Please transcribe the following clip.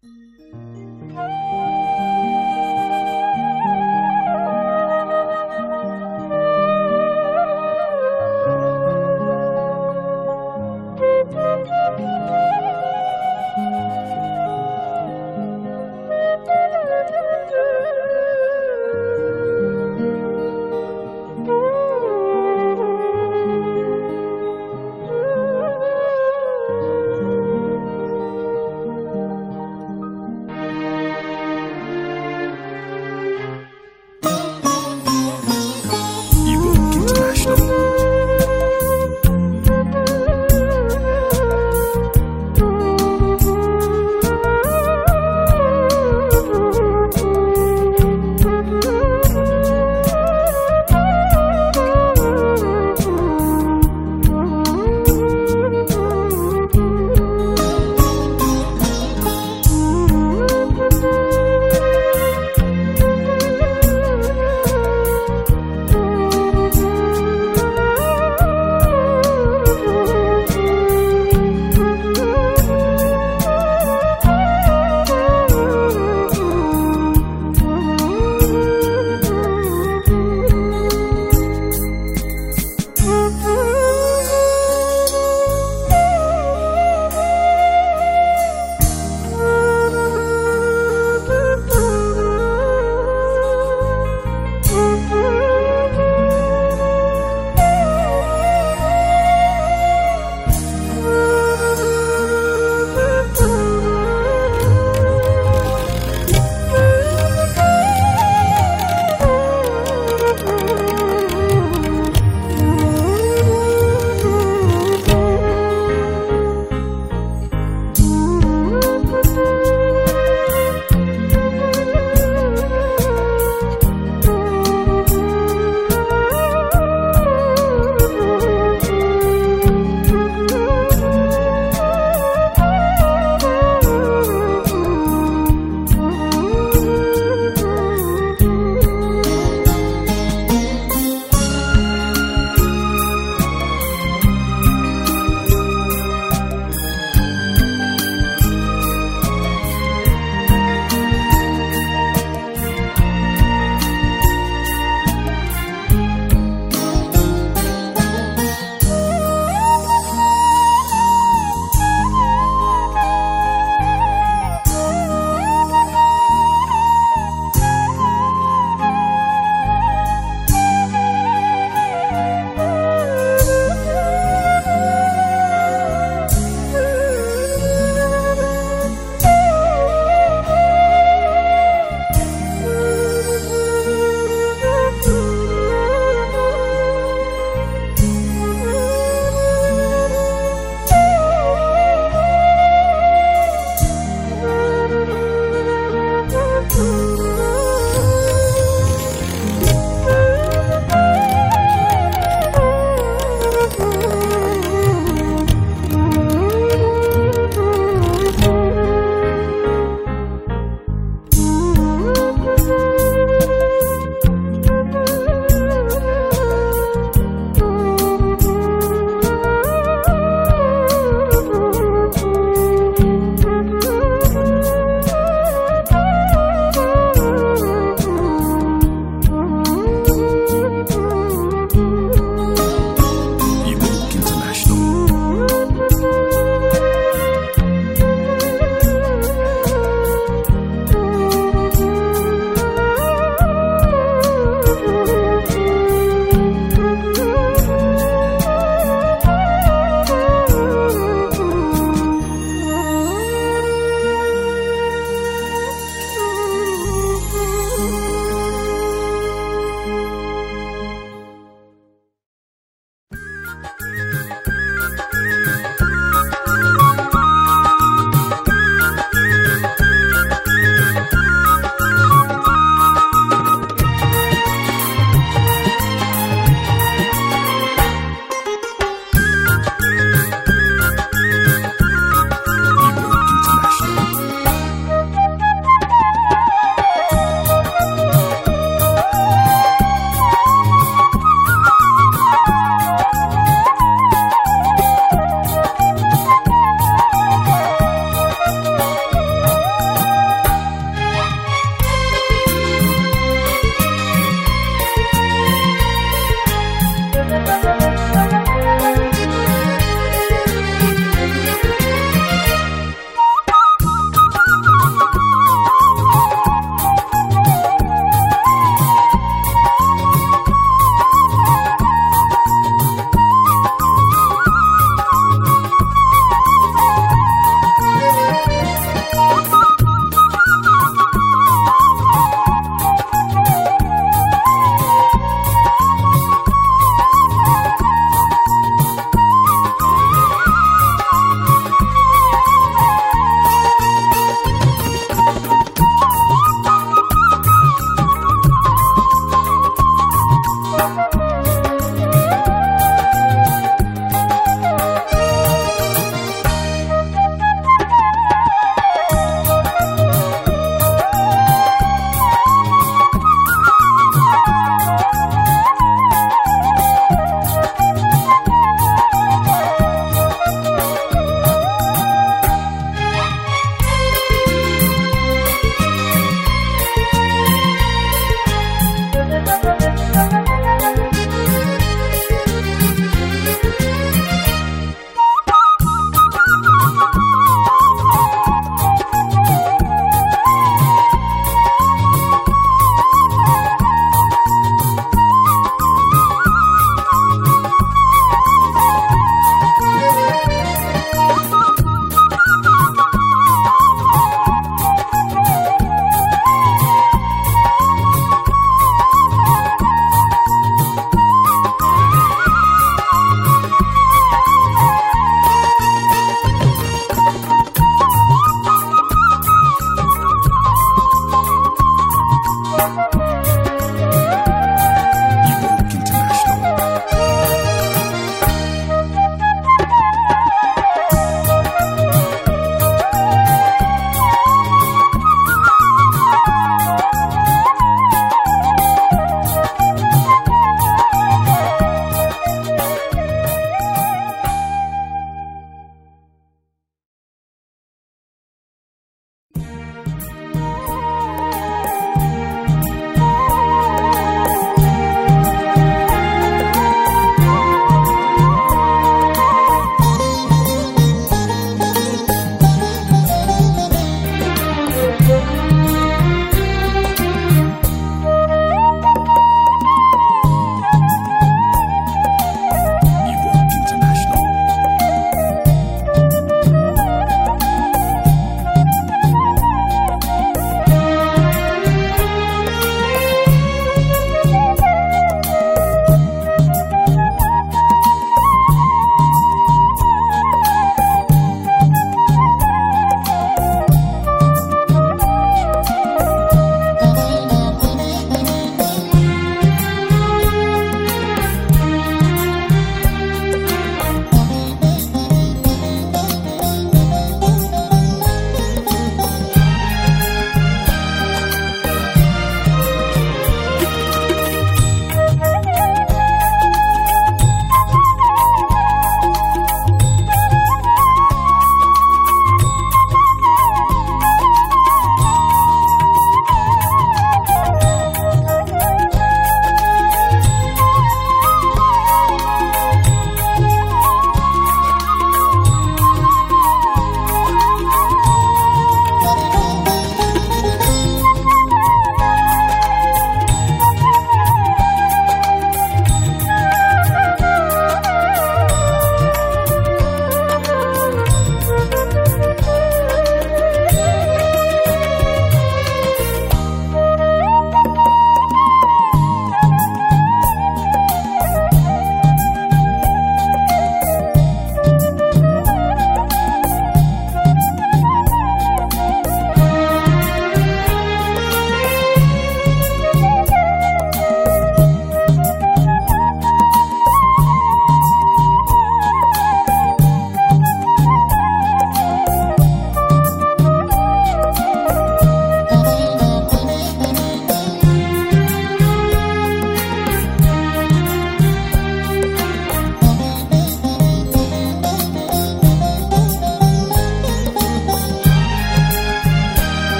Música